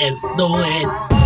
Let's do it.